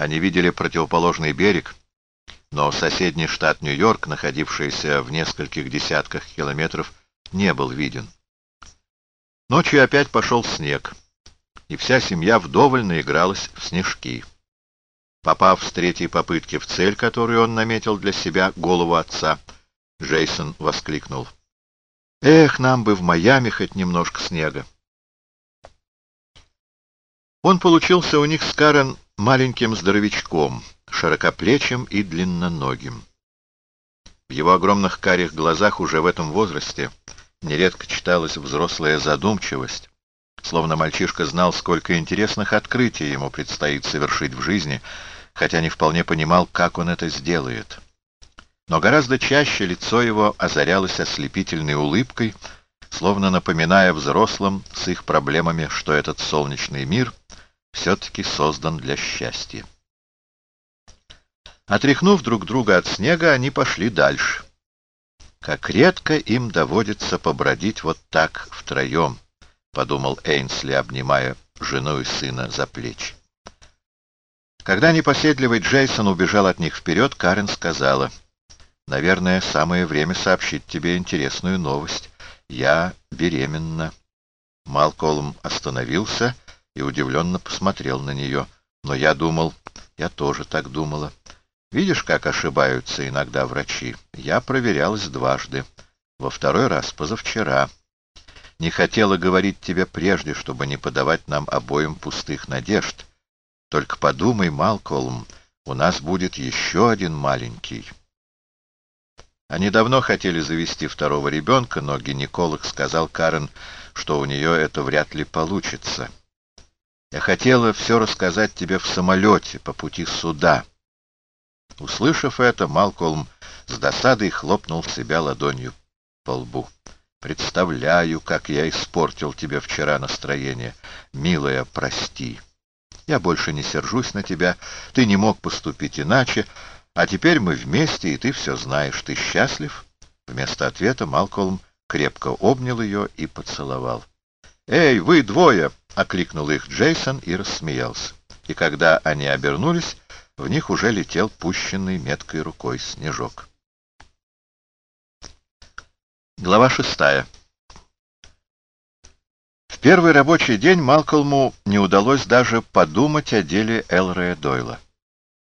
Они видели противоположный берег, но соседний штат Нью-Йорк, находившийся в нескольких десятках километров, не был виден. Ночью опять пошел снег, и вся семья вдоволь наигралась в снежки. Попав с третьей попытки в цель, которую он наметил для себя, голову отца, Джейсон воскликнул. «Эх, нам бы в Майами хоть немножко снега!» Он получился у них с Карен маленьким здоровячком, широкоплечим и длинноногим. В его огромных карих глазах уже в этом возрасте нередко читалась взрослая задумчивость, словно мальчишка знал, сколько интересных открытий ему предстоит совершить в жизни, хотя не вполне понимал, как он это сделает. Но гораздо чаще лицо его озарялось ослепительной улыбкой, словно напоминая взрослым с их проблемами, что этот солнечный мир все-таки создан для счастья. Отряхнув друг друга от снега, они пошли дальше. Как редко им доводится побродить вот так втроем, — подумал Эйнсли, обнимая жену и сына за плечи. Когда непоседливый Джейсон убежал от них вперед, Карен сказала, «Наверное, самое время сообщить тебе интересную новость. Я беременна». Малколм остановился и удивленно посмотрел на нее. Но я думал, я тоже так думала. Видишь, как ошибаются иногда врачи? Я проверялась дважды. Во второй раз позавчера. Не хотела говорить тебе прежде, чтобы не подавать нам обоим пустых надежд. Только подумай, Малколм, у нас будет еще один маленький. Они давно хотели завести второго ребенка, но гинеколог сказал Карен, что у нее это вряд ли получится. Я хотела все рассказать тебе в самолете по пути сюда. Услышав это, Малкольм с досадой хлопнул себя ладонью по лбу. Представляю, как я испортил тебе вчера настроение. Милая, прости. Я больше не сержусь на тебя. Ты не мог поступить иначе. А теперь мы вместе, и ты все знаешь. Ты счастлив? Вместо ответа Малкольм крепко обнял ее и поцеловал. «Эй, вы двое!» — окликнул их Джейсон и рассмеялся. И когда они обернулись, в них уже летел пущенный меткой рукой снежок. Глава шестая. В первый рабочий день Малкольму не удалось даже подумать о деле Элрея Дойла.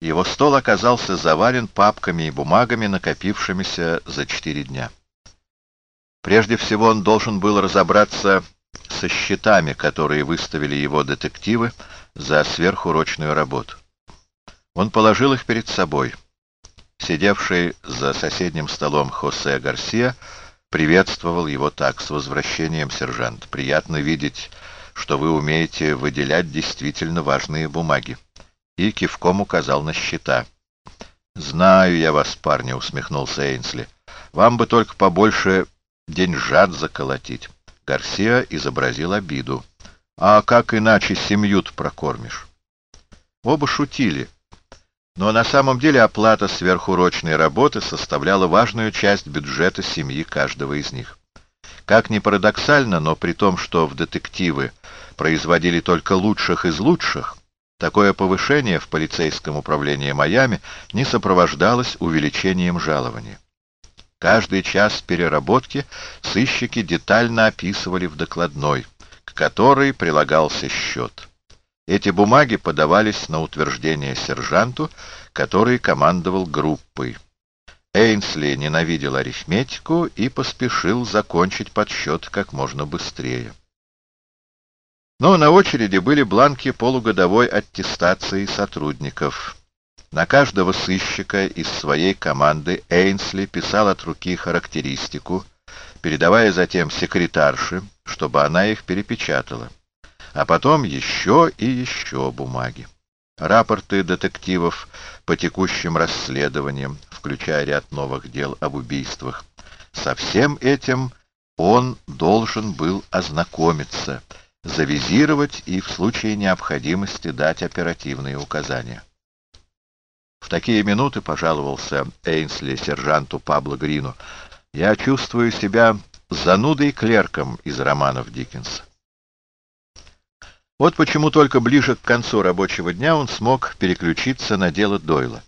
Его стол оказался завален папками и бумагами, накопившимися за четыре дня. Прежде всего он должен был разобраться со счетами, которые выставили его детективы за сверхурочную работу. Он положил их перед собой. Сидевший за соседним столом Хосе Гарсия приветствовал его так, с возвращением, сержант. Приятно видеть, что вы умеете выделять действительно важные бумаги. И кивком указал на счета. «Знаю я вас, парни», — усмехнулся Эйнсли. «Вам бы только побольше деньжат заколотить». Гарсия изобразил обиду. «А как иначе семью-то прокормишь?» Оба шутили. Но на самом деле оплата сверхурочной работы составляла важную часть бюджета семьи каждого из них. Как ни парадоксально, но при том, что в детективы производили только лучших из лучших, такое повышение в полицейском управлении Майами не сопровождалось увеличением жалования. Каждый час переработки сыщики детально описывали в докладной, к которой прилагался счет. Эти бумаги подавались на утверждение сержанту, который командовал группой. Эйнсли ненавидел арифметику и поспешил закончить подсчет как можно быстрее. Но на очереди были бланки полугодовой аттестации сотрудников. На каждого сыщика из своей команды Эйнсли писал от руки характеристику, передавая затем секретарше, чтобы она их перепечатала. А потом еще и еще бумаги. Рапорты детективов по текущим расследованиям, включая ряд новых дел об убийствах. Со всем этим он должен был ознакомиться, завизировать и в случае необходимости дать оперативные указания. В такие минуты пожаловался Эйнсли сержанту Пабло Грину. Я чувствую себя занудой клерком из романов Диккенса. Вот почему только ближе к концу рабочего дня он смог переключиться на дело Дойла.